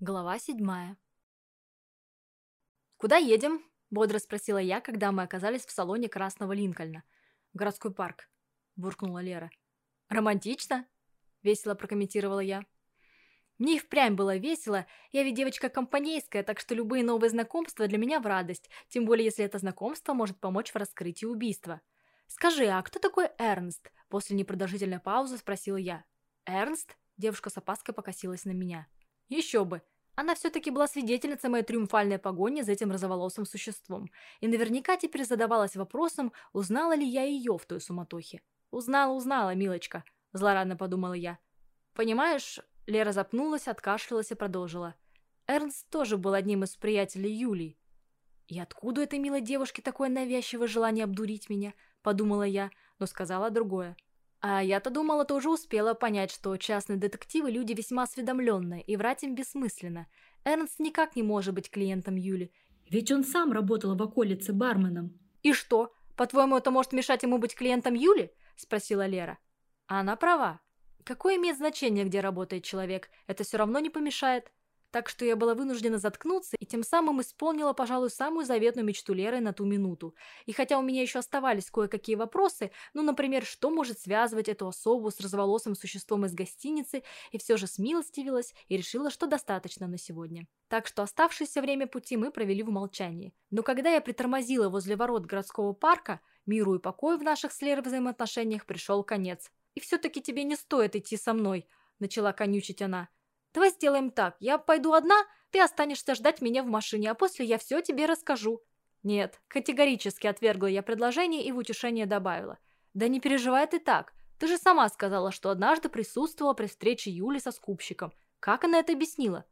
Глава седьмая. «Куда едем?» – бодро спросила я, когда мы оказались в салоне Красного Линкольна. «Городской парк», – буркнула Лера. «Романтично?» – весело прокомментировала я. Мне и впрямь было весело, я ведь девочка компанейская, так что любые новые знакомства для меня в радость, тем более если это знакомство может помочь в раскрытии убийства. «Скажи, а кто такой Эрнст?» – после непродолжительной паузы спросила я. «Эрнст?» – девушка с опаской покосилась на меня. Еще бы. Она все-таки была свидетельницей моей триумфальной погони за этим розоволосым существом. И наверняка теперь задавалась вопросом, узнала ли я ее в той суматохе. «Узнала, узнала, милочка», – злорадно подумала я. «Понимаешь...» – Лера запнулась, откашлялась и продолжила. Эрнст тоже был одним из приятелей Юлии. «И откуда этой милой девушке такое навязчивое желание обдурить меня?» – подумала я, но сказала другое. А я-то думала, ты уже успела понять, что частные детективы – люди весьма осведомленные, и врать им бессмысленно. Эрнст никак не может быть клиентом Юли. Ведь он сам работал в околице барменом. «И что? По-твоему, это может мешать ему быть клиентом Юли?» – спросила Лера. А она права. Какое имеет значение, где работает человек? Это все равно не помешает так что я была вынуждена заткнуться и тем самым исполнила, пожалуй, самую заветную мечту Леры на ту минуту. И хотя у меня еще оставались кое-какие вопросы, ну, например, что может связывать эту особу с разволосым существом из гостиницы, и все же смилостивилась и решила, что достаточно на сегодня. Так что оставшееся время пути мы провели в молчании. Но когда я притормозила возле ворот городского парка, миру и покою в наших с Лерой взаимоотношениях пришел конец. «И все-таки тебе не стоит идти со мной», – начала конючить она. Давай сделаем так. Я пойду одна, ты останешься ждать меня в машине, а после я все тебе расскажу». «Нет», – категорически отвергла я предложение и в утешение добавила. «Да не переживай ты так. Ты же сама сказала, что однажды присутствовала при встрече Юли со скупщиком. Как она это объяснила?»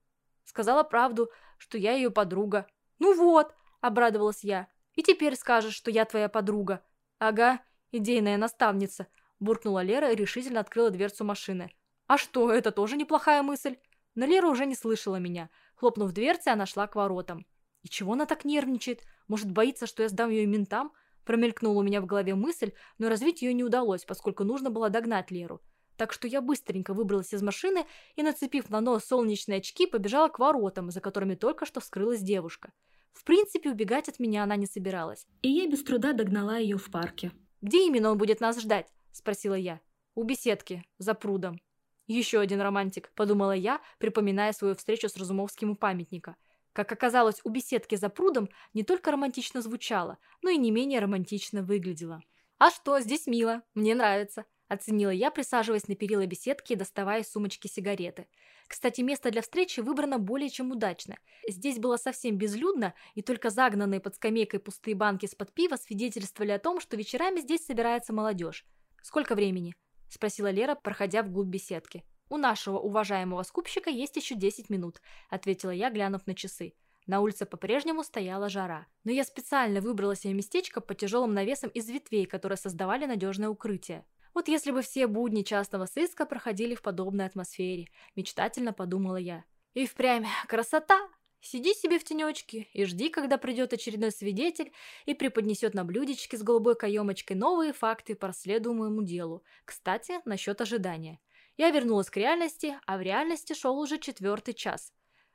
Сказала правду, что я ее подруга. «Ну вот», – обрадовалась я. «И теперь скажешь, что я твоя подруга». «Ага, идейная наставница», – буркнула Лера и решительно открыла дверцу машины. «А что, это тоже неплохая мысль?» Но Лера уже не слышала меня. Хлопнув дверцей, она шла к воротам. «И чего она так нервничает? Может, боится, что я сдам ее ментам?» Промелькнула у меня в голове мысль, но развить ее не удалось, поскольку нужно было догнать Леру. Так что я быстренько выбралась из машины и, нацепив на нос солнечные очки, побежала к воротам, за которыми только что скрылась девушка. В принципе, убегать от меня она не собиралась. И я без труда догнала ее в парке. «Где именно он будет нас ждать?» – спросила я. «У беседки, за прудом». Еще один романтик, подумала я, припоминая свою встречу с Разумовским у памятника. Как оказалось, у беседки за прудом не только романтично звучало, но и не менее романтично выглядело. «А что, здесь мило, мне нравится», – оценила я, присаживаясь на перила беседки и доставая из сумочки сигареты. Кстати, место для встречи выбрано более чем удачно. Здесь было совсем безлюдно, и только загнанные под скамейкой пустые банки с-под пива свидетельствовали о том, что вечерами здесь собирается молодежь. «Сколько времени?» – спросила Лера, проходя вглубь беседки. «У нашего уважаемого скупщика есть еще 10 минут», – ответила я, глянув на часы. На улице по-прежнему стояла жара, но я специально выбрала себе местечко по тяжелым навесам из ветвей, которые создавали надежное укрытие. Вот если бы все будни частного сыска проходили в подобной атмосфере, мечтательно подумала я. И впрямь красота! Сиди себе в тенечке и жди, когда придет очередной свидетель и преподнесет на блюдечке с голубой каемочкой новые факты по расследуемому делу. Кстати, насчет ожидания. Я вернулась к реальности, а в реальности шел уже четвертый час.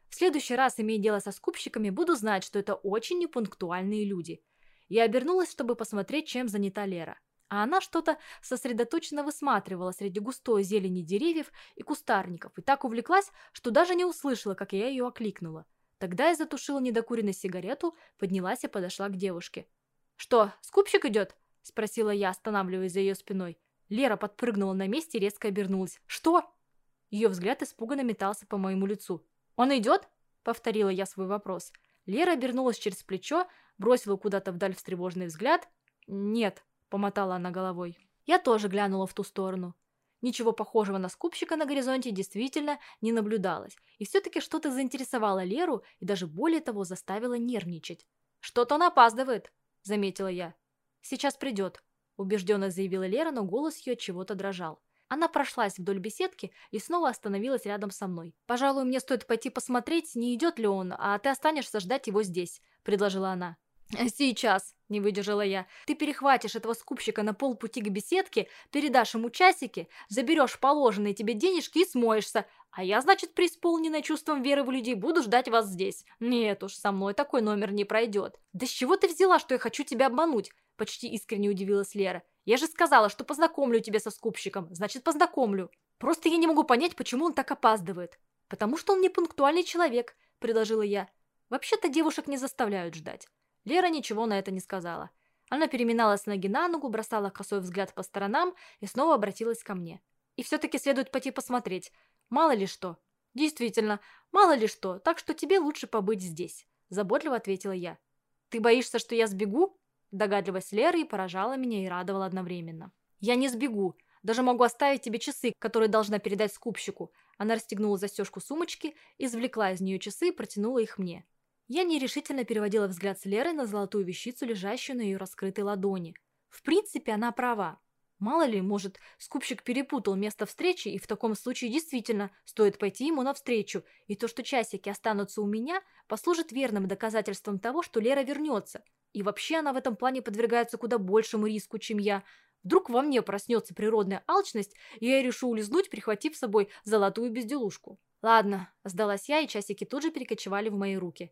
В следующий раз, имея дело со скупщиками, буду знать, что это очень непунктуальные люди. Я обернулась, чтобы посмотреть, чем занята Лера. А она что-то сосредоточенно высматривала среди густой зелени деревьев и кустарников и так увлеклась, что даже не услышала, как я ее окликнула. Тогда я затушила недокуренную сигарету, поднялась и подошла к девушке. «Что, скупщик идет?» – спросила я, останавливаясь за ее спиной. Лера подпрыгнула на месте и резко обернулась. «Что?» Ее взгляд испуганно метался по моему лицу. «Он идет?» – повторила я свой вопрос. Лера обернулась через плечо, бросила куда-то вдаль встревоженный взгляд. «Нет», – помотала она головой. Я тоже глянула в ту сторону. Ничего похожего на скупщика на горизонте действительно не наблюдалось, и все-таки что-то заинтересовало Леру и даже более того заставило нервничать. «Что-то он опаздывает», — заметила я. «Сейчас придет», — убежденно заявила Лера, но голос ее чего-то дрожал. Она прошлась вдоль беседки и снова остановилась рядом со мной. «Пожалуй, мне стоит пойти посмотреть, не идет ли он, а ты останешься ждать его здесь», — предложила она. «Сейчас», — не выдержала я, — «ты перехватишь этого скупщика на полпути к беседке, передашь ему часики, заберешь положенные тебе денежки и смоешься, а я, значит, преисполненная чувством веры в людей, буду ждать вас здесь. Нет уж, со мной такой номер не пройдет». «Да с чего ты взяла, что я хочу тебя обмануть?» — почти искренне удивилась Лера. «Я же сказала, что познакомлю тебя со скупщиком, значит, познакомлю. Просто я не могу понять, почему он так опаздывает». «Потому что он не пунктуальный человек», — предложила я. «Вообще-то девушек не заставляют ждать». Лера ничего на это не сказала. Она переминалась ноги на ногу, бросала косой взгляд по сторонам и снова обратилась ко мне. «И все-таки следует пойти посмотреть. Мало ли что». «Действительно, мало ли что, так что тебе лучше побыть здесь», – заботливо ответила я. «Ты боишься, что я сбегу?» Догадливость Леры поражала меня и радовала одновременно. «Я не сбегу. Даже могу оставить тебе часы, которые должна передать скупщику». Она расстегнула застежку сумочки, извлекла из нее часы и протянула их мне. Я нерешительно переводила взгляд с Леры на золотую вещицу, лежащую на ее раскрытой ладони. В принципе, она права. Мало ли, может, скупщик перепутал место встречи, и в таком случае действительно стоит пойти ему навстречу, и то, что часики останутся у меня, послужит верным доказательством того, что Лера вернется. И вообще она в этом плане подвергается куда большему риску, чем я. Вдруг во мне проснется природная алчность, и я решу улизнуть, прихватив с собой золотую безделушку. Ладно, сдалась я, и часики тут же перекочевали в мои руки.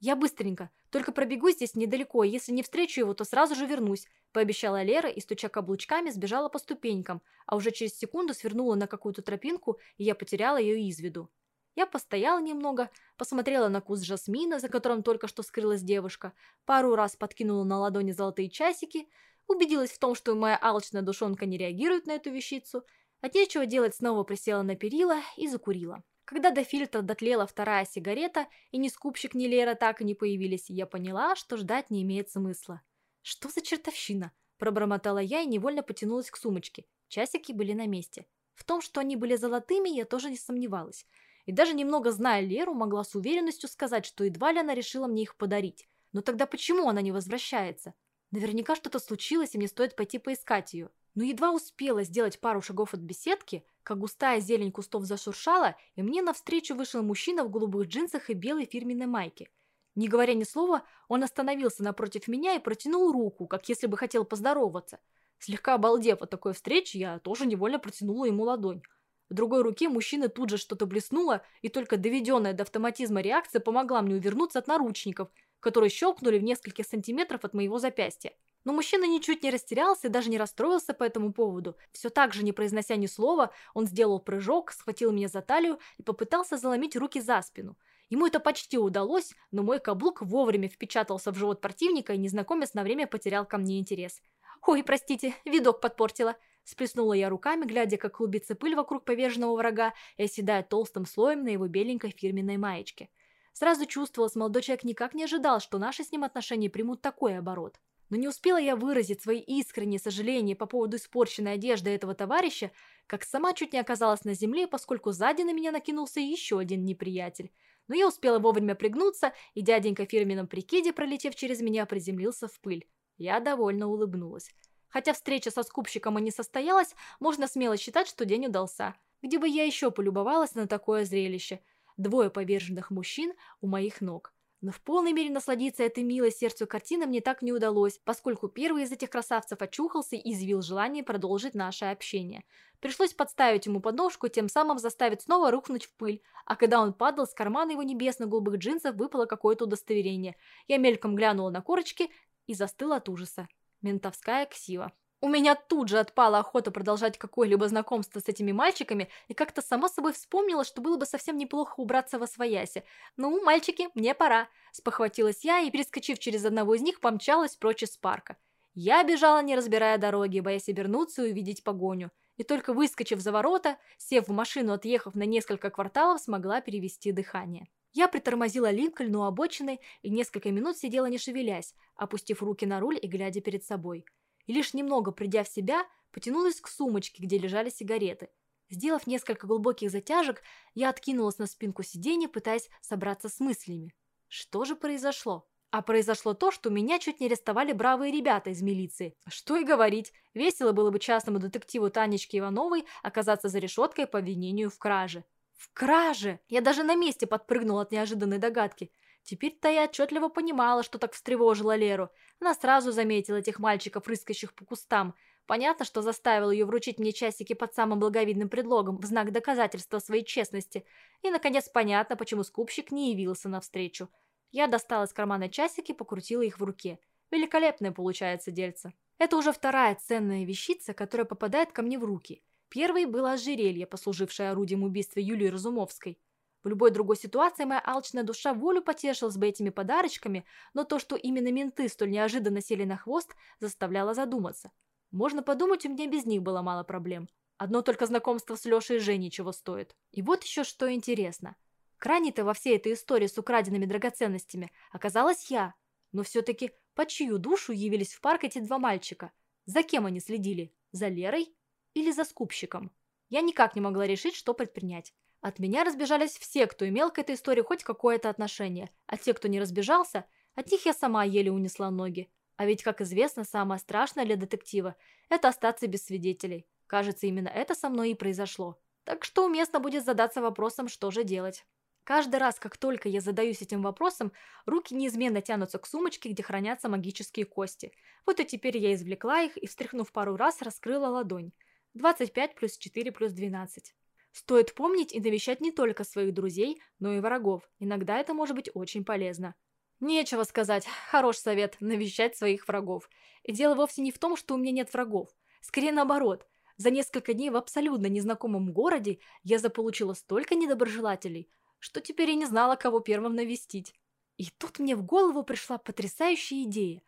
«Я быстренько. Только пробегу здесь недалеко, если не встречу его, то сразу же вернусь», – пообещала Лера и, стуча каблучками, сбежала по ступенькам, а уже через секунду свернула на какую-то тропинку, и я потеряла ее из виду. Я постояла немного, посмотрела на куст жасмина, за которым только что скрылась девушка, пару раз подкинула на ладони золотые часики, убедилась в том, что моя алчная душонка не реагирует на эту вещицу, от нечего делать снова присела на перила и закурила. Когда до фильтра дотлела вторая сигарета, и ни скупщик, ни Лера так и не появились, я поняла, что ждать не имеет смысла. «Что за чертовщина?» – пробормотала я и невольно потянулась к сумочке. Часики были на месте. В том, что они были золотыми, я тоже не сомневалась. И даже немного зная Леру, могла с уверенностью сказать, что едва ли она решила мне их подарить. Но тогда почему она не возвращается? Наверняка что-то случилось, и мне стоит пойти поискать ее. Но едва успела сделать пару шагов от беседки, как густая зелень кустов зашуршала, и мне навстречу вышел мужчина в голубых джинсах и белой фирменной майке. Не говоря ни слова, он остановился напротив меня и протянул руку, как если бы хотел поздороваться. Слегка обалдев от такой встречи, я тоже невольно протянула ему ладонь. В другой руке мужчины тут же что-то блеснуло, и только доведенная до автоматизма реакция помогла мне увернуться от наручников, которые щелкнули в нескольких сантиметров от моего запястья. Но мужчина ничуть не растерялся и даже не расстроился по этому поводу. Все так же, не произнося ни слова, он сделал прыжок, схватил меня за талию и попытался заломить руки за спину. Ему это почти удалось, но мой каблук вовремя впечатался в живот противника, и незнакомец на время потерял ко мне интерес. «Ой, простите, видок подпортила», Сплеснула я руками, глядя, как клубится пыль вокруг поверженного врага и оседая толстым слоем на его беленькой фирменной маечке. Сразу чувствовалось, молодой человек никак не ожидал, что наши с ним отношения примут такой оборот. Но не успела я выразить свои искренние сожаления по поводу испорченной одежды этого товарища, как сама чуть не оказалась на земле, поскольку сзади на меня накинулся еще один неприятель. Но я успела вовремя пригнуться, и дяденька в фирменном прикиде, пролетев через меня, приземлился в пыль. Я довольно улыбнулась. Хотя встреча со скупщиком и не состоялась, можно смело считать, что день удался. Где бы я еще полюбовалась на такое зрелище? Двое поверженных мужчин у моих ног. Но в полной мере насладиться этой милой сердцу картиной мне так не удалось, поскольку первый из этих красавцев очухался и извил желание продолжить наше общение. Пришлось подставить ему подножку тем самым заставить снова рухнуть в пыль, а когда он падал, с кармана его небесно-голубых джинсов выпало какое-то удостоверение. Я мельком глянула на корочки и застыла от ужаса. Ментовская ксива. У меня тут же отпала охота продолжать какое-либо знакомство с этими мальчиками, и как-то сама собой вспомнила, что было бы совсем неплохо убраться во свояси. «Ну, мальчики, мне пора», – спохватилась я и, перескочив через одного из них, помчалась прочь из парка. Я бежала, не разбирая дороги, боясь обернуться и увидеть погоню. И только выскочив за ворота, сев в машину, отъехав на несколько кварталов, смогла перевести дыхание. Я притормозила Линкольн у обочины и несколько минут сидела не шевелясь, опустив руки на руль и глядя перед собой и лишь немного придя в себя, потянулась к сумочке, где лежали сигареты. Сделав несколько глубоких затяжек, я откинулась на спинку сиденья, пытаясь собраться с мыслями. Что же произошло? А произошло то, что меня чуть не арестовали бравые ребята из милиции. Что и говорить, весело было бы частному детективу Танечке Ивановой оказаться за решеткой по обвинению в краже. В краже! Я даже на месте подпрыгнула от неожиданной догадки. Теперь-то я отчетливо понимала, что так встревожило Леру. Она сразу заметила этих мальчиков, рыскающих по кустам. Понятно, что заставил ее вручить мне часики под самым благовидным предлогом, в знак доказательства своей честности. И, наконец, понятно, почему скупщик не явился навстречу. Я достала из кармана часики, покрутила их в руке. Великолепное получается дельце. Это уже вторая ценная вещица, которая попадает ко мне в руки. Первой было ожерелье, послужившее орудием убийства Юлии Разумовской. В любой другой ситуации моя алчная душа волю потешилась бы этими подарочками, но то, что именно менты столь неожиданно сели на хвост, заставляло задуматься. Можно подумать, у меня без них было мало проблем. Одно только знакомство с Лешей и Женей чего стоит. И вот еще что интересно. Крайней-то во всей этой истории с украденными драгоценностями оказалась я. Но все-таки по чью душу явились в парк эти два мальчика? За кем они следили? За Лерой или за скупщиком? Я никак не могла решить, что предпринять. От меня разбежались все, кто имел к этой истории хоть какое-то отношение, а те, кто не разбежался, от них я сама еле унесла ноги. А ведь, как известно, самое страшное для детектива – это остаться без свидетелей. Кажется, именно это со мной и произошло. Так что уместно будет задаться вопросом, что же делать. Каждый раз, как только я задаюсь этим вопросом, руки неизменно тянутся к сумочке, где хранятся магические кости. Вот и теперь я извлекла их и, встряхнув пару раз, раскрыла ладонь. 25 плюс 4 плюс 12. Стоит помнить и навещать не только своих друзей, но и врагов. Иногда это может быть очень полезно. Нечего сказать, хороший совет – навещать своих врагов. И дело вовсе не в том, что у меня нет врагов. Скорее наоборот. За несколько дней в абсолютно незнакомом городе я заполучила столько недоброжелателей, что теперь я не знала, кого первым навестить. И тут мне в голову пришла потрясающая идея.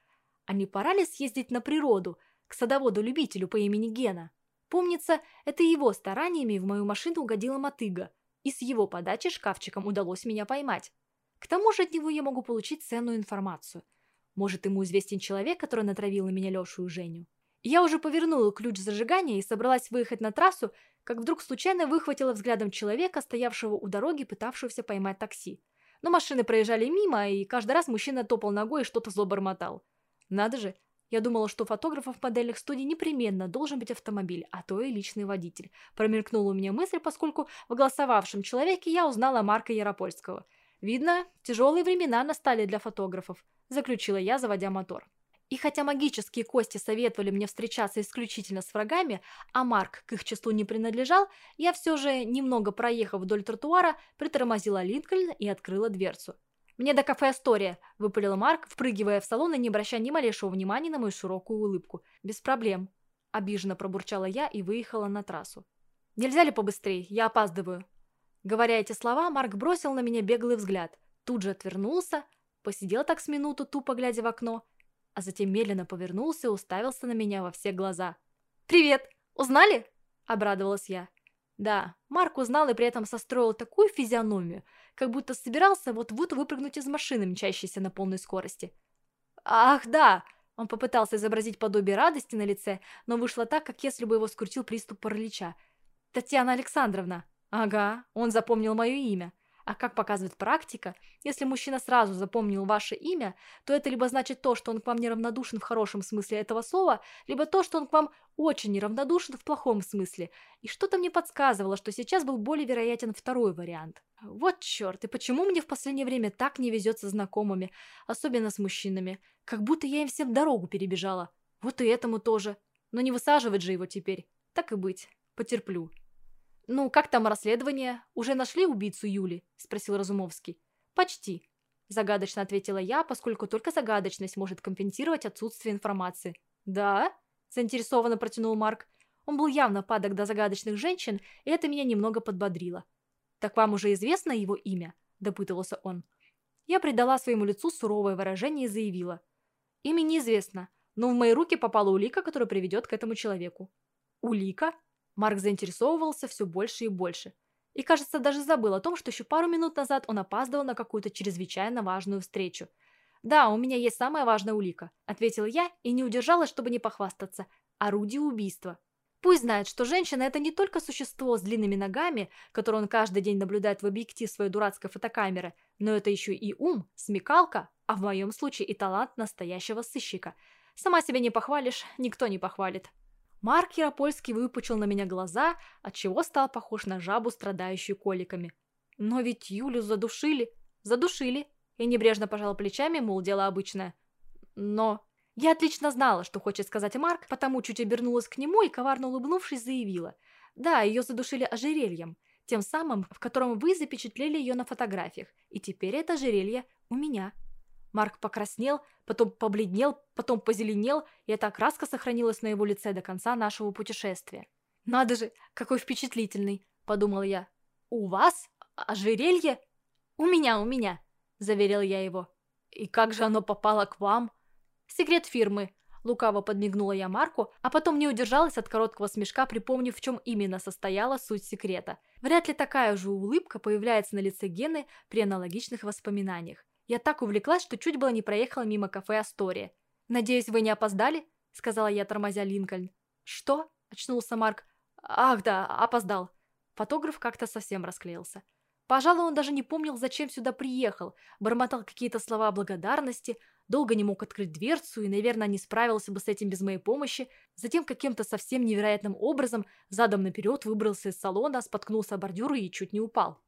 А не пора ли съездить на природу, к садоводу-любителю по имени Гена? Помнится, это его стараниями в мою машину угодила мотыга, и с его подачи шкафчиком удалось меня поймать. К тому же от него я могу получить ценную информацию. Может, ему известен человек, который натравил на меня Лешу и Женю. Я уже повернула ключ зажигания и собралась выехать на трассу, как вдруг случайно выхватила взглядом человека, стоявшего у дороги, пытавшегося поймать такси. Но машины проезжали мимо, и каждый раз мужчина топал ногой и что-то зло бормотал. Надо же, я думала, что у фотографов модельных студий непременно должен быть автомобиль, а то и личный водитель. Промелькнула у меня мысль, поскольку в голосовавшем человеке я узнала Марка Яропольского. Видно, тяжелые времена настали для фотографов, заключила я, заводя мотор. И хотя магические кости советовали мне встречаться исключительно с врагами, а Марк к их числу не принадлежал, я все же, немного проехав вдоль тротуара, притормозила Линкольн и открыла дверцу. «Мне до кафе Астория», – выпалил Марк, впрыгивая в салон и не обращая ни малейшего внимания на мою широкую улыбку. «Без проблем», – обиженно пробурчала я и выехала на трассу. «Нельзя ли побыстрее? Я опаздываю». Говоря эти слова, Марк бросил на меня беглый взгляд, тут же отвернулся, посидел так с минуту, тупо глядя в окно, а затем медленно повернулся и уставился на меня во все глаза. «Привет! Узнали?» – обрадовалась я. Да, Марк узнал и при этом состроил такую физиономию, как будто собирался вот-вот выпрыгнуть из машины, мчащейся на полной скорости. «Ах, да!» Он попытался изобразить подобие радости на лице, но вышло так, как если бы его скрутил приступ паралича. «Татьяна Александровна!» «Ага, он запомнил мое имя. А как показывает практика, если мужчина сразу запомнил ваше имя, то это либо значит то, что он к вам неравнодушен в хорошем смысле этого слова, либо то, что он к вам очень неравнодушен в плохом смысле. И что-то мне подсказывало, что сейчас был более вероятен второй вариант. Вот черт, и почему мне в последнее время так не везет со знакомыми, особенно с мужчинами? Как будто я им всем дорогу перебежала. Вот и этому тоже. Но не высаживать же его теперь. Так и быть, потерплю. «Ну, как там расследование? Уже нашли убийцу Юли?» – спросил Разумовский. «Почти», – загадочно ответила я, поскольку только загадочность может компенсировать отсутствие информации. «Да?» – заинтересованно протянул Марк. Он был явно падок до загадочных женщин, и это меня немного подбодрило. «Так вам уже известно его имя?» – допытывался он. Я придала своему лицу суровое выражение и заявила. «Имя неизвестно, но в мои руки попала улика, которая приведет к этому человеку». «Улика?» Марк заинтересовывался все больше и больше. И, кажется, даже забыл о том, что еще пару минут назад он опаздывал на какую-то чрезвычайно важную встречу. «Да, у меня есть самая важная улика», — ответила я и не удержалась, чтобы не похвастаться. «Орудие убийства». Пусть знает, что женщина – это не только существо с длинными ногами, которое он каждый день наблюдает в объектив своей дурацкой фотокамеры, но это еще и ум, смекалка, а в моем случае и талант настоящего сыщика. Сама себя не похвалишь, никто не похвалит. Марк Яропольский выпучил на меня глаза, отчего стал похож на жабу, страдающую коликами. Но ведь Юлю задушили. Задушили. Я небрежно пожала плечами, мол, дело обычное. Но... Я отлично знала, что хочет сказать Марк, потому чуть обернулась к нему и, коварно улыбнувшись, заявила. Да, ее задушили ожерельем, тем самым, в котором вы запечатлели ее на фотографиях, и теперь это ожерелье у меня. Марк покраснел, потом побледнел, потом позеленел, и эта окраска сохранилась на его лице до конца нашего путешествия. «Надо же, какой впечатлительный!» – подумал я. «У вас? Ожерелье?» «У меня, у меня!» – заверил я его. «И как же оно попало к вам?» «Секрет фирмы», – лукаво подмигнула я Марку, а потом не удержалась от короткого смешка, припомнив, в чем именно состояла суть секрета. Вряд ли такая же улыбка появляется на лице Гены при аналогичных воспоминаниях. Я так увлеклась, что чуть было не проехала мимо кафе «Астория». «Надеюсь, вы не опоздали?» – сказала я, тормозя Линкольн. «Что?» – очнулся Марк. «Ах да, опоздал». Фотограф как-то совсем расклеился. Пожалуй, он даже не помнил, зачем сюда приехал, бормотал какие-то слова благодарности, долго не мог открыть дверцу и, наверное, не справился бы с этим без моей помощи, затем каким-то совсем невероятным образом задом наперед выбрался из салона, споткнулся о бордюры и чуть не упал.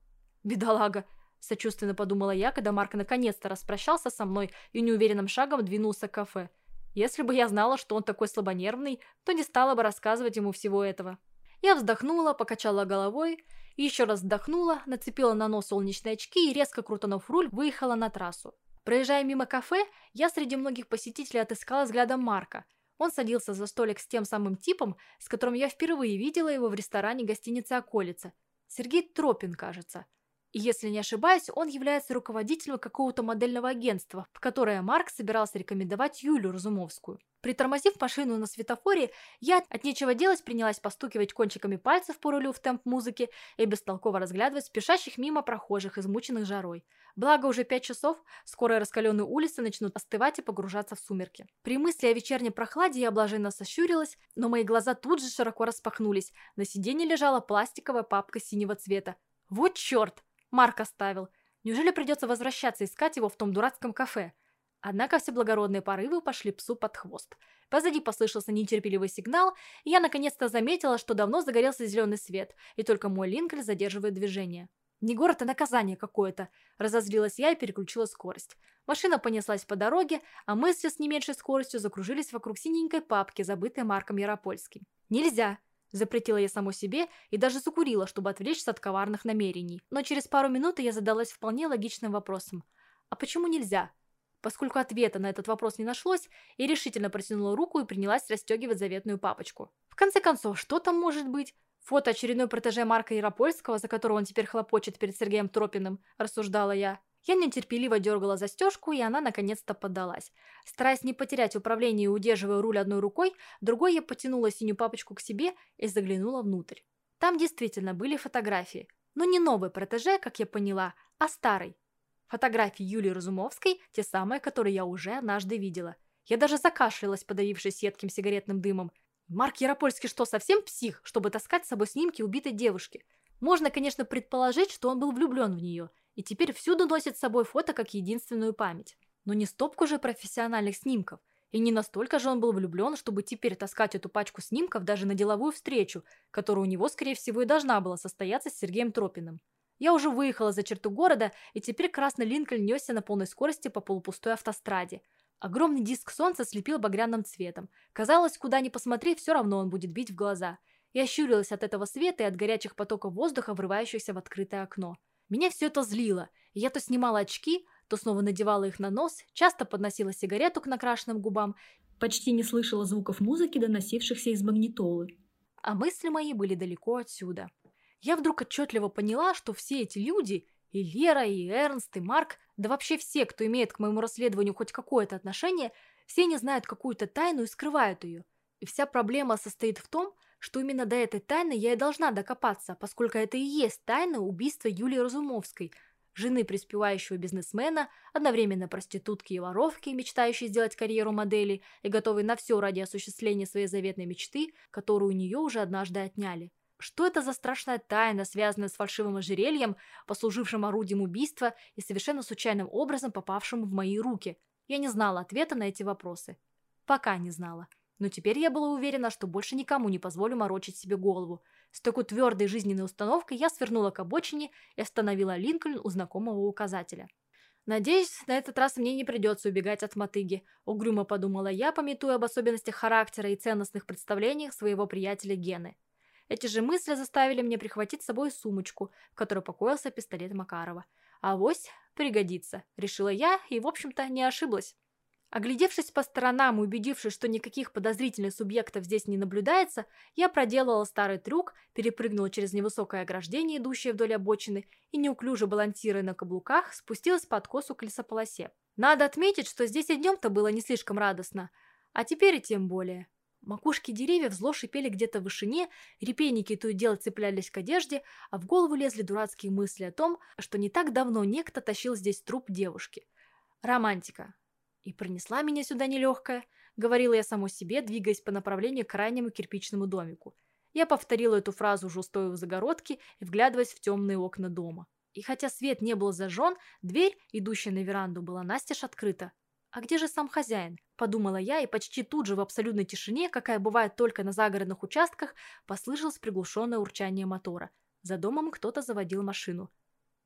«Бедолага!» Сочувственно подумала я, когда Марк наконец-то распрощался со мной и неуверенным шагом двинулся к кафе. Если бы я знала, что он такой слабонервный, то не стала бы рассказывать ему всего этого. Я вздохнула, покачала головой, еще раз вздохнула, нацепила на нос солнечные очки и, резко крутанув руль, выехала на трассу. Проезжая мимо кафе, я среди многих посетителей отыскала взглядом Марка. Он садился за столик с тем самым типом, с которым я впервые видела его в ресторане гостиницы «Околица». Сергей Тропин, кажется. И если не ошибаюсь, он является руководителем какого-то модельного агентства, в которое Марк собирался рекомендовать Юлю Разумовскую. Притормозив машину на светофоре, я от нечего делать принялась постукивать кончиками пальцев по рулю в темп музыки и бестолково разглядывать спешащих мимо прохожих, измученных жарой. Благо уже пять часов, скоро раскаленные улицы начнут остывать и погружаться в сумерки. При мысли о вечерней прохладе я блаженно сощурилась, но мои глаза тут же широко распахнулись. На сиденье лежала пластиковая папка синего цвета. Вот черт! Марк оставил. Неужели придется возвращаться искать его в том дурацком кафе? Однако все благородные порывы пошли псу под хвост. Позади послышался нетерпеливый сигнал, и я наконец-то заметила, что давно загорелся зеленый свет, и только мой Линкольн задерживает движение. Не город, а наказание какое-то. Разозлилась я и переключила скорость. Машина понеслась по дороге, а мысли с не меньшей скоростью закружились вокруг синенькой папки, забытой Марком Яропольским. «Нельзя!» Запретила я саму себе и даже закурила, чтобы отвлечься от коварных намерений. Но через пару минут я задалась вполне логичным вопросом. А почему нельзя? Поскольку ответа на этот вопрос не нашлось, я решительно протянула руку и принялась расстегивать заветную папочку. В конце концов, что там может быть? Фото очередной протеже Марка Яропольского, за которого он теперь хлопочет перед Сергеем Тропиным, рассуждала я. Я нетерпеливо дергала застежку, и она наконец-то поддалась. Стараясь не потерять управление и удерживая руль одной рукой, другой я потянула синюю папочку к себе и заглянула внутрь. Там действительно были фотографии. Но не новый протеже, как я поняла, а старый. Фотографии Юлии Разумовской, те самые, которые я уже однажды видела. Я даже закашлялась, подавившись едким сигаретным дымом. Марк Яропольский что, совсем псих, чтобы таскать с собой снимки убитой девушки? Можно, конечно, предположить, что он был влюблен в нее – и теперь всюду носит с собой фото как единственную память. Но не стопку же профессиональных снимков. И не настолько же он был влюблен, чтобы теперь таскать эту пачку снимков даже на деловую встречу, которая у него, скорее всего, и должна была состояться с Сергеем Тропиным. Я уже выехала за черту города, и теперь красный Линкольн несся на полной скорости по полупустой автостраде. Огромный диск солнца слепил багряным цветом. Казалось, куда ни посмотри, все равно он будет бить в глаза. Я щурилась от этого света и от горячих потоков воздуха, врывающихся в открытое окно. Меня все это злило, и я то снимала очки, то снова надевала их на нос, часто подносила сигарету к накрашенным губам, почти не слышала звуков музыки, доносившихся из магнитолы. А мысли мои были далеко отсюда. Я вдруг отчетливо поняла, что все эти люди, и Лера, и Эрнст, и Марк, да вообще все, кто имеет к моему расследованию хоть какое-то отношение, все не знают какую-то тайну и скрывают ее. И вся проблема состоит в том, что именно до этой тайны я и должна докопаться, поскольку это и есть тайна убийства Юлии Разумовской, жены преуспевающего бизнесмена, одновременно проститутки и воровки, мечтающей сделать карьеру модели и готовой на все ради осуществления своей заветной мечты, которую у нее уже однажды отняли. Что это за страшная тайна, связанная с фальшивым ожерельем, послужившим орудием убийства и совершенно случайным образом попавшим в мои руки? Я не знала ответа на эти вопросы. Пока не знала. Но теперь я была уверена, что больше никому не позволю морочить себе голову. С такой твердой жизненной установкой я свернула к обочине и остановила Линкольн у знакомого указателя. Надеюсь, на этот раз мне не придется убегать от мотыги, угрюмо подумала я, пометуя об особенностях характера и ценностных представлениях своего приятеля Гены. Эти же мысли заставили меня прихватить с собой сумочку, в которой покоился пистолет Макарова. А вось пригодится, решила я и, в общем-то, не ошиблась. Оглядевшись по сторонам и убедившись, что никаких подозрительных субъектов здесь не наблюдается, я проделала старый трюк, перепрыгнула через невысокое ограждение, идущее вдоль обочины, и, неуклюже балансируя на каблуках, спустилась по откосу к лесополосе. Надо отметить, что здесь и днем-то было не слишком радостно, а теперь и тем более. Макушки деревьев зло шипели где-то в вышине, репейники то и дело цеплялись к одежде, а в голову лезли дурацкие мысли о том, что не так давно некто тащил здесь труп девушки. Романтика. «И принесла меня сюда нелегкая», — говорила я самой себе, двигаясь по направлению к крайнему кирпичному домику. Я повторила эту фразу, уже стоя в загородке и вглядываясь в темные окна дома. И хотя свет не был зажжен, дверь, идущая на веранду, была настежь открыта. «А где же сам хозяин?» – подумала я, и почти тут же в абсолютной тишине, какая бывает только на загородных участках, послышалось приглушенное урчание мотора. За домом кто-то заводил машину.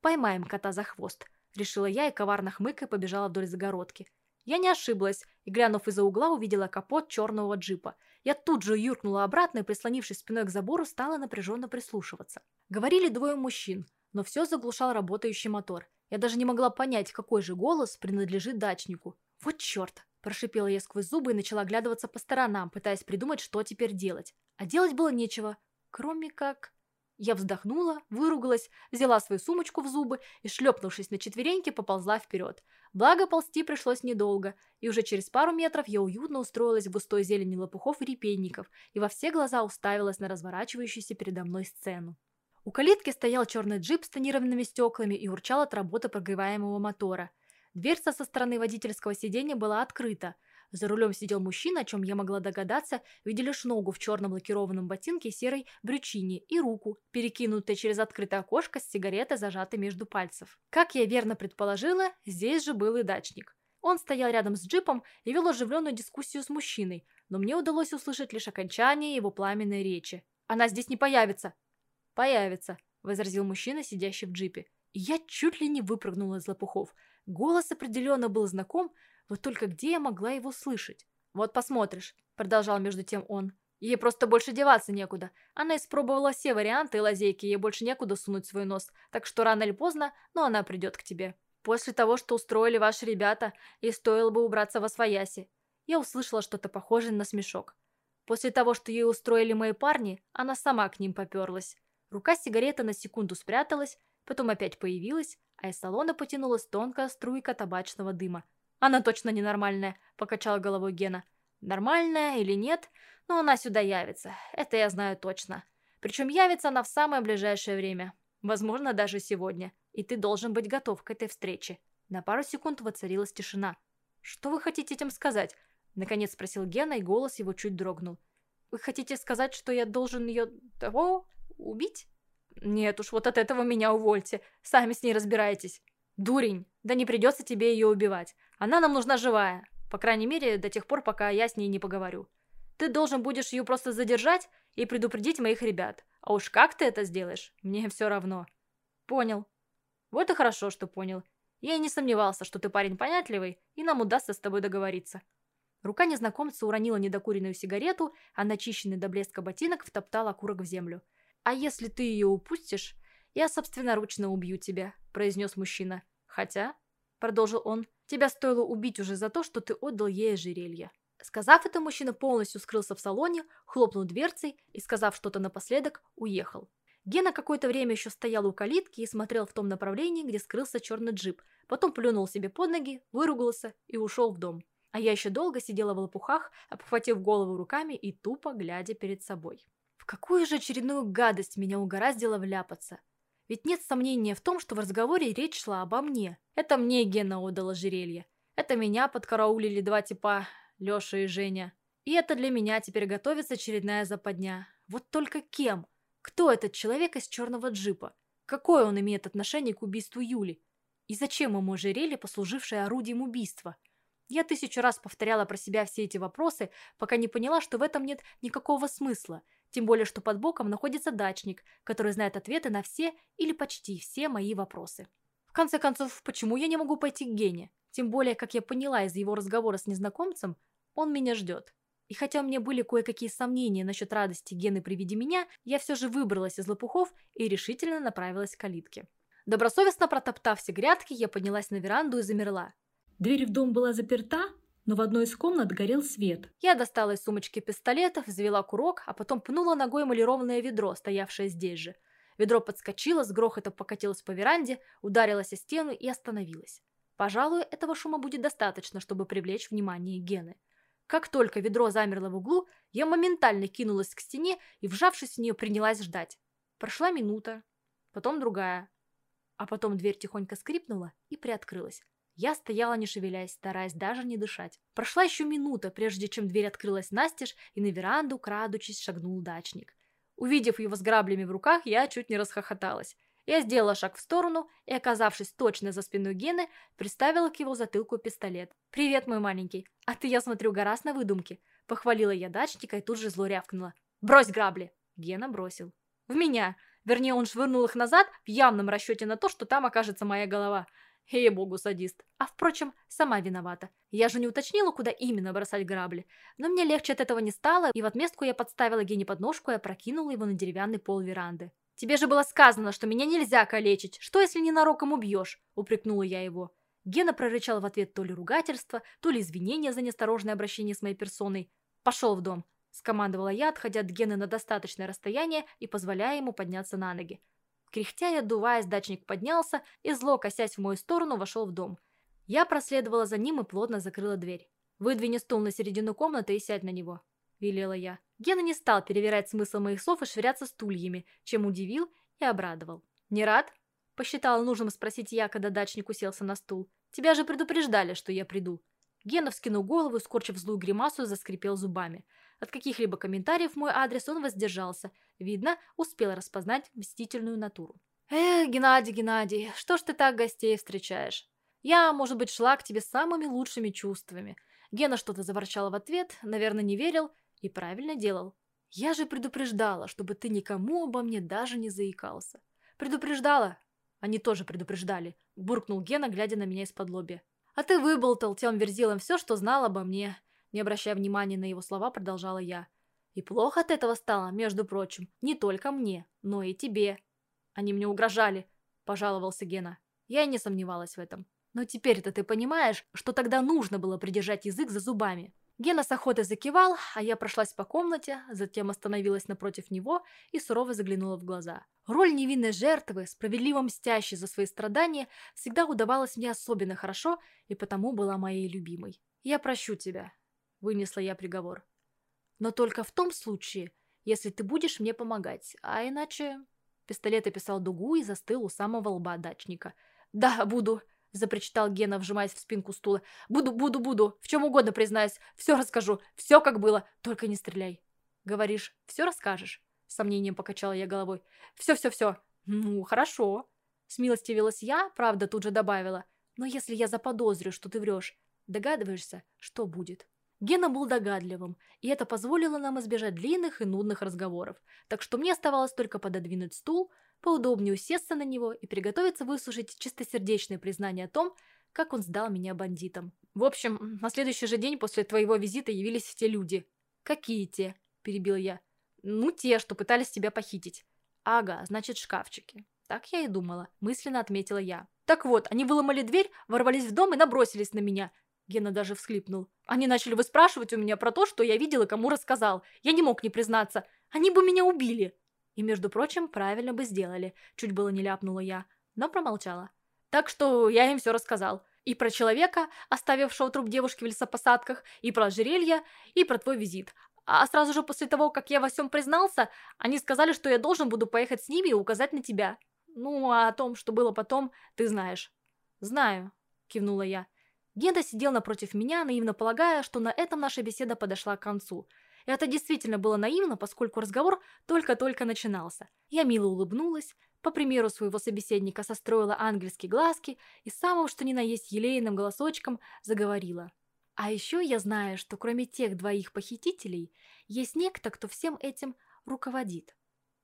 «Поймаем кота за хвост», – решила я и коварно хмыкая побежала вдоль загородки. Я не ошиблась и, глянув из-за угла, увидела капот черного джипа. Я тут же юркнула обратно и, прислонившись спиной к забору, стала напряженно прислушиваться. Говорили двое мужчин, но все заглушал работающий мотор. Я даже не могла понять, какой же голос принадлежит дачнику. «Вот черт!» – прошипела я сквозь зубы и начала оглядываться по сторонам, пытаясь придумать, что теперь делать. А делать было нечего, кроме как... Я вздохнула, выругалась, взяла свою сумочку в зубы и, шлепнувшись на четвереньки, поползла вперед. Благо, ползти пришлось недолго, и уже через пару метров я уютно устроилась в густой зелени лопухов и репейников и во все глаза уставилась на разворачивающуюся передо мной сцену. У калитки стоял черный джип с тонированными стеклами и урчал от работы прогреваемого мотора. Дверца со стороны водительского сиденья была открыта – за рулем сидел мужчина, о чем я могла догадаться, видя лишь ногу в черном лакированном ботинке серой брючине и руку, перекинутую через открытое окошко с сигаретой, зажатой между пальцев. Как я верно предположила, здесь же был и дачник. Он стоял рядом с джипом и вел оживленную дискуссию с мужчиной, но мне удалось услышать лишь окончание его пламенной речи. «Она здесь не появится!» «Появится», — возразил мужчина, сидящий в джипе. Я чуть ли не выпрыгнула из лопухов. Голос определенно был знаком, вот только где я могла его слышать? «Вот посмотришь», — продолжал между тем он. «Ей просто больше деваться некуда. Она испробовала все варианты и лазейки, ей больше некуда сунуть свой нос, так что рано или поздно, но она придет к тебе. После того, что устроили ваши ребята, ей стоило бы убраться во свояси». Я услышала что-то похожее на смешок. После того, что ей устроили мои парни, она сама к ним поперлась. Рука сигареты на секунду спряталась, потом опять появилась, а из салона потянулась тонкая струйка табачного дыма, «Она точно ненормальная», — покачала головой Гена. «Нормальная или нет, но она сюда явится, это я знаю точно. Причем явится она в самое ближайшее время, возможно, даже сегодня, и ты должен быть готов к этой встрече». На пару секунд воцарилась тишина. «Что вы хотите этим сказать?» — наконец спросил Гена, и голос его чуть дрогнул. «Вы хотите сказать, что я должен ее... того... убить?» «Нет уж, вот от этого меня увольте. Сами с ней разбирайтесь». «Дурень, да не придется тебе ее убивать. Она нам нужна живая. По крайней мере, до тех пор, пока я с ней не поговорю. Ты должен будешь ее просто задержать и предупредить моих ребят. А уж как ты это сделаешь, мне все равно». «Понял». «Вот и хорошо, что понял. Я и не сомневался, что ты парень понятливый, и нам удастся с тобой договориться». Рука незнакомца уронила недокуренную сигарету, а начищенный до блеска ботинок втоптал окурок в землю. «А если ты ее упустишь, я собственноручно убью тебя», – произнес мужчина. «Хотя», – продолжил он, – «тебя стоило убить уже за то, что ты отдал ей ожерелье». Сказав это, мужчина полностью скрылся в салоне, хлопнул дверцей и, сказав что-то напоследок, уехал. Гена какое-то время еще стоял у калитки и смотрел в том направлении, где скрылся черный джип, потом плюнул себе под ноги, выругался и ушел в дом. А я еще долго сидела в лопухах, обхватив голову руками и тупо глядя перед собой. В какую же очередную гадость меня угораздило вляпаться? Ведь нет сомнения в том, что в разговоре речь шла обо мне. Это мне Гена отдал ожерелье. Это меня подкараулили два типа, Леша и Женя. И это для меня теперь готовится очередная западня. Вот только кем? Кто этот человек из черного джипа? Какое он имеет отношение к убийству Юли? И зачем ему ожерелье, послужившее орудием убийства? Я тысячу раз повторяла про себя все эти вопросы, пока не поняла, что в этом нет никакого смысла – тем более, что под боком находится дачник, который знает ответы на все или почти все мои вопросы. В конце концов, почему я не могу пойти к Гене? Тем более, как я поняла из его разговора с незнакомцем, он меня ждет. И хотя у меня были кое-какие сомнения насчет радости Гены при виде меня, я все же выбралась из лопухов и решительно направилась к калитке. Добросовестно протоптав все грядки, я поднялась на веранду и замерла. Дверь в дом была заперта, но в одной из комнат горел свет. Я достала из сумочки пистолет, взвела курок, а потом пнула ногой эмалированное ведро, стоявшее здесь же. Ведро подскочило, с грохотом покатилось по веранде, ударилось о стену и остановилось. Пожалуй, этого шума будет достаточно, чтобы привлечь внимание Гены. Как только ведро замерло в углу, я моментально кинулась к стене и, вжавшись в нее, принялась ждать. Прошла минута, потом другая, а потом дверь тихонько скрипнула и приоткрылась. Я стояла не шевелясь, стараясь даже не дышать. Прошла еще минута, прежде чем дверь открылась настежь, и на веранду, крадучись, шагнул дачник. Увидев его с граблями в руках, я чуть не расхохоталась. Я сделала шаг в сторону и, оказавшись точно за спиной Гены, приставила к его затылку пистолет. «Привет, мой маленький. А ты, я смотрю, гораздо на выдумке». Похвалила я дачника и тут же зло рявкнула. «Брось грабли!» Гена бросил. «В меня!» Вернее, он швырнул их назад в явном расчете на то, что там окажется моя голова. Ей-богу, садист. А впрочем, сама виновата. Я же не уточнила, куда именно бросать грабли. Но мне легче от этого не стало, и в отместку я подставила Гене подножку и опрокинула его на деревянный пол веранды. «Тебе же было сказано, что меня нельзя калечить. Что, если ненароком убьешь?» – упрекнула я его. Гена прорычал в ответ то ли ругательство, то ли извинения за неосторожное обращение с моей персоной. «Пошел в дом», – скомандовала я, отходя от Гены на достаточное расстояние и позволяя ему подняться на ноги. Кряхтя и отдуваясь, дачник поднялся и, зло косясь в мою сторону, вошел в дом. Я проследовала за ним и плотно закрыла дверь. «Выдвини стул на середину комнаты и сядь на него», – велела я. Гена не стал перевирать смысл моих слов и швыряться стульями, чем удивил и обрадовал. «Не рад?» – посчитала нужным спросить я, когда дачник уселся на стул. «Тебя же предупреждали, что я приду». Гена вскинул голову скорчив злую гримасу, заскрипел зубами. От каких-либо комментариев мой адрес он воздержался. Видно, успел распознать мстительную натуру. «Эх, Геннадий, Геннадий, что ж ты так гостей встречаешь? Я, может быть, шла к тебе самыми лучшими чувствами». Гена что-то заворчал в ответ, наверное, не верил и правильно делал. «Я же предупреждала, чтобы ты никому обо мне даже не заикался». «Предупреждала?» Они тоже предупреждали, буркнул Гена, глядя на меня из-под лобья. «А ты выболтал тем верзилам все, что знал обо мне. Не обращая внимания на его слова, продолжала я. «И плохо от этого стало, между прочим, не только мне, но и тебе». «Они мне угрожали», – пожаловался Гена. Я и не сомневалась в этом. «Но теперь-то ты понимаешь, что тогда нужно было придержать язык за зубами». Гена с охотой закивал, а я прошлась по комнате, затем остановилась напротив него и сурово заглянула в глаза. Роль невинной жертвы, справедливо мстящей за свои страдания, всегда удавалась мне особенно хорошо и потому была моей любимой. «Я прощу тебя», вынесла я приговор. Но только в том случае, если ты будешь мне помогать, а иначе... Пистолет описал дугу и застыл у самого лба дачника. «Да, буду», – запричитал Гена, вжимаясь в спинку стула. «Буду, буду, буду. В чем угодно признаюсь. Все расскажу. Все как было. Только не стреляй». «Говоришь, все расскажешь?» – с сомнением покачала я головой. «Все-все-все. Ну, хорошо». Смилостивилась я, правда, тут же добавила. «Но если я заподозрю, что ты врешь, догадываешься, что будет?» Гена был догадливым, и это позволило нам избежать длинных и нудных разговоров, так что мне оставалось только пододвинуть стул, поудобнее усесться на него и приготовиться выслушать чистосердечное признание о том, как он сдал меня бандитам. В общем, на следующий же день после твоего визита явились те люди. «Какие те?» – перебил я. «Ну, те, что пытались тебя похитить». «Ага, значит, шкафчики». Так я и думала, мысленно отметила я. Так вот, они выломали дверь, ворвались в дом и набросились на меня – Гена даже всхлипнул. Они начали выспрашивать у меня про то, что я видел и кому рассказал. Я не мог не признаться. Они бы меня убили. И, между прочим, правильно бы сделали. Чуть было не ляпнула я, но промолчала. Так что я им все рассказал. И про человека, оставившего труп девушки в лесопосадках, и про ожерелье, и про твой визит. А сразу же после того, как я во всем признался, они сказали, что я должен буду поехать с ними и указать на тебя. Ну, а о том, что было потом, ты знаешь. «Знаю», — кивнула я. Генда сидел напротив меня, наивно полагая, что на этом наша беседа подошла к концу. Это действительно было наивно, поскольку разговор только-только начинался. Я мило улыбнулась, по примеру своего собеседника состроила ангельские глазки и самым что ни на есть елейным голосочком заговорила. А еще я знаю, что кроме тех двоих похитителей, есть некто, кто всем этим руководит.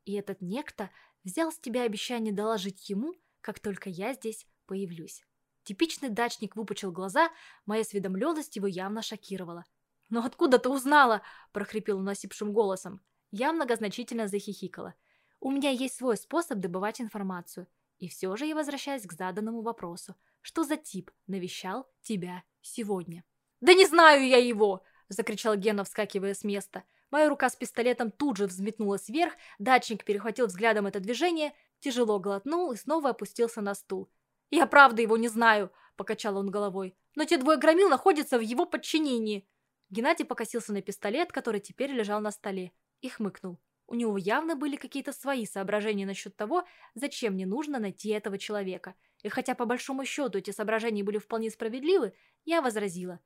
И этот некто взял с тебя обещание доложить ему, как только я здесь появлюсь. Типичный дачник выпучил глаза, моя осведомленность его явно шокировала. «Но откуда ты узнала?» – прохрипел он осипшим голосом. Я многозначительно захихикала. «У меня есть свой способ добывать информацию. И все же я возвращаюсь к заданному вопросу. Что за тип навещал тебя сегодня?» «Да не знаю я его!» – закричал Гена, вскакивая с места. Моя рука с пистолетом тут же взметнулась вверх, дачник перехватил взглядом это движение, тяжело глотнул и снова опустился на стул. «Я правда его не знаю», – покачал он головой. «Но те двое громил находятся в его подчинении». Геннадий покосился на пистолет, который теперь лежал на столе, и хмыкнул. У него явно были какие-то свои соображения насчет того, зачем мне нужно найти этого человека. И хотя по большому счету эти соображения были вполне справедливы, я возразила.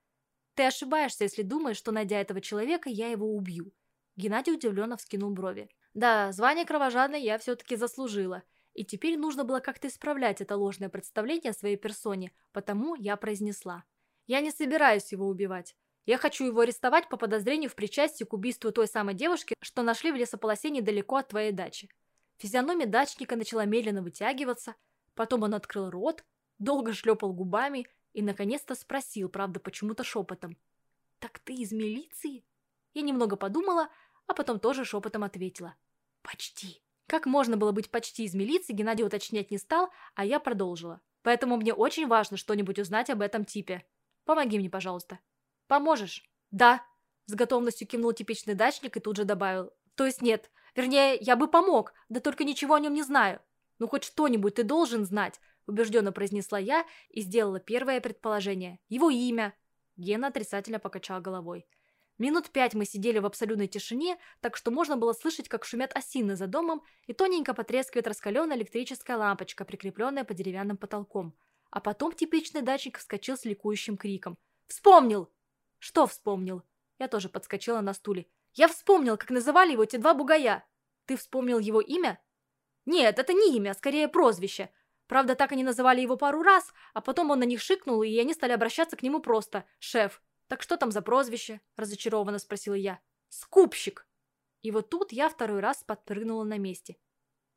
«Ты ошибаешься, если думаешь, что, найдя этого человека, я его убью». Геннадий удивленно вскинул брови. «Да, звание кровожадной я все-таки заслужила. И теперь нужно было как-то исправлять это ложное представление о своей персоне, потому я произнесла. Я не собираюсь его убивать. Я хочу его арестовать по подозрению в причастии к убийству той самой девушки, что нашли в лесополосе недалеко от твоей дачи. Физиономия дачника начала медленно вытягиваться, потом он открыл рот, долго шлепал губами и, наконец-то, спросил, правда, почему-то шепотом. «Так ты из милиции?» Я немного подумала, а потом тоже шепотом ответила. «Почти». Как можно было быть почти из милиции, Геннадий уточнять не стал, а я продолжила. Поэтому мне очень важно что-нибудь узнать об этом типе. Помоги мне, пожалуйста. Поможешь? Да. С готовностью кивнул типичный дачник и тут же добавил. То есть нет. Вернее, я бы помог, да только ничего о нем не знаю. Ну хоть что-нибудь ты должен знать, убежденно произнесла я и сделала первое предположение. Его имя. Гена отрицательно покачал головой. Минут пять мы сидели в абсолютной тишине, так что можно было слышать, как шумят осины за домом и тоненько потрескивает раскаленная электрическая лампочка, прикрепленная по деревянным потолком. А потом типичный дачник вскочил с ликующим криком. «Вспомнил!» «Что вспомнил?» Я тоже подскочила на стуле. «Я вспомнил, как называли его те два бугая!» «Ты вспомнил его имя?» «Нет, это не имя, а скорее прозвище. Правда, так они называли его пару раз, а потом он на них шикнул, и они стали обращаться к нему просто «шеф». «Так что там за прозвище?» – разочарованно спросила я. «Скупщик!» И вот тут я второй раз подпрыгнула на месте.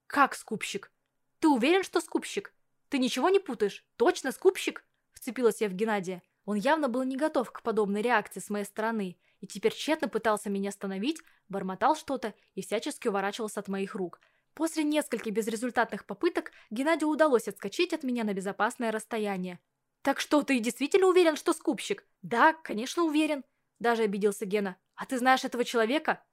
«Как скупщик? Ты уверен, что скупщик? Ты ничего не путаешь? Точно скупщик?» Вцепилась я в Геннадия. Он явно был не готов к подобной реакции с моей стороны и теперь тщетно пытался меня остановить, бормотал что-то и всячески уворачивался от моих рук. После нескольких безрезультатных попыток Геннадию удалось отскочить от меня на безопасное расстояние. «Так что, ты действительно уверен, что скупщик?» «Да, конечно, уверен», – даже обиделся Гена. «А ты знаешь этого человека?»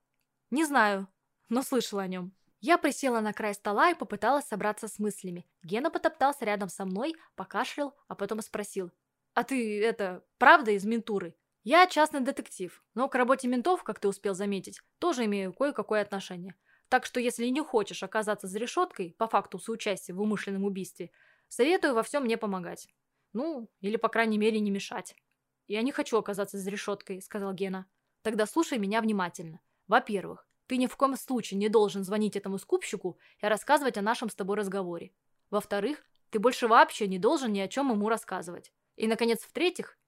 «Не знаю, но слышала о нем». Я присела на край стола и попыталась собраться с мыслями. Гена потоптался рядом со мной, покашлял, а потом спросил. «А ты, это, правда из ментуры?» «Я частный детектив, но к работе ментов, как ты успел заметить, тоже имею кое-какое отношение. Так что если не хочешь оказаться за решеткой по факту соучастия в умышленном убийстве, советую во всем мне помогать. Ну, или, по крайней мере, не мешать. «Я не хочу оказаться за решеткой», — сказал Гена. «Тогда слушай меня внимательно. Во-первых, ты ни в коем случае не должен звонить этому скупщику и рассказывать о нашем с тобой разговоре. Во-вторых, ты больше вообще не должен ни о чем ему рассказывать. И, наконец, в-третьих,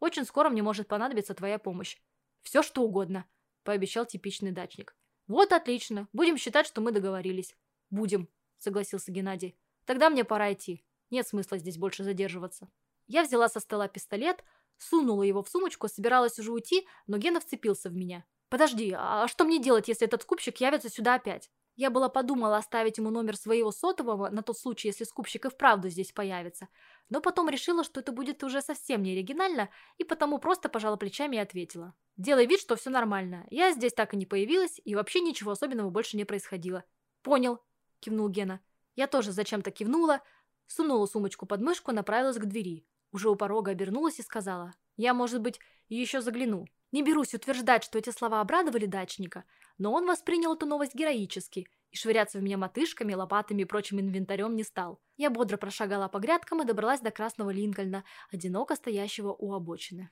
очень скоро мне может понадобиться твоя помощь. Все, что угодно», — пообещал типичный дачник. «Вот отлично. Будем считать, что мы договорились». «Будем», — согласился Геннадий. «Тогда мне пора идти. Нет смысла здесь больше задерживаться. Я взяла со стола пистолет, сунула его в сумочку, собиралась уже уйти, но Гена вцепился в меня. «Подожди, а что мне делать, если этот скупщик явится сюда опять?» Я была подумала оставить ему номер своего сотового на тот случай, если скупщик и вправду здесь появится. Но потом решила, что это будет уже совсем не оригинально, и потому просто пожала плечами и ответила. «Делай вид, что все нормально. Я здесь так и не появилась, и вообще ничего особенного больше не происходило». «Понял», – кивнул Гена. Я тоже зачем-то кивнула, сунула сумочку под мышку направилась к двери. Уже у порога обернулась и сказала, «Я, может быть, еще загляну». Не берусь утверждать, что эти слова обрадовали дачника, но он воспринял эту новость героически и швыряться в меня мотышками, лопатами и прочим инвентарем не стал. Я бодро прошагала по грядкам и добралась до красного Линкольна, одиноко стоящего у обочины.